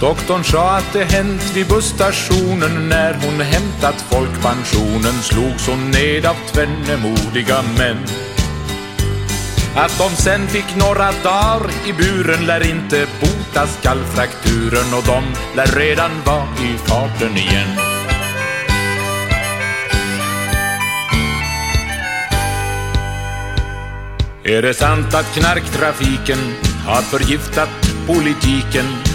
Doktorn sa att det hänt vid busstationen när hon hämtat folkpensionen slogs hon ned av tvenne modiga män. Att de sen fick några dagar i buren lär inte bota skallfrakturen och de lär redan vara i farten igen. Är det sant att knarktrafiken har förgiftat politiken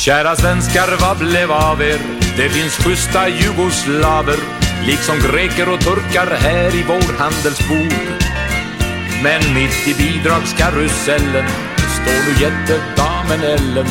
Kära svenskar, vad blev av er? Det finns schyssta jugoslaver liksom greker och turkar här i vår handelsbod. Men mitt i bidragskarusellen står nu jättedamen Ellen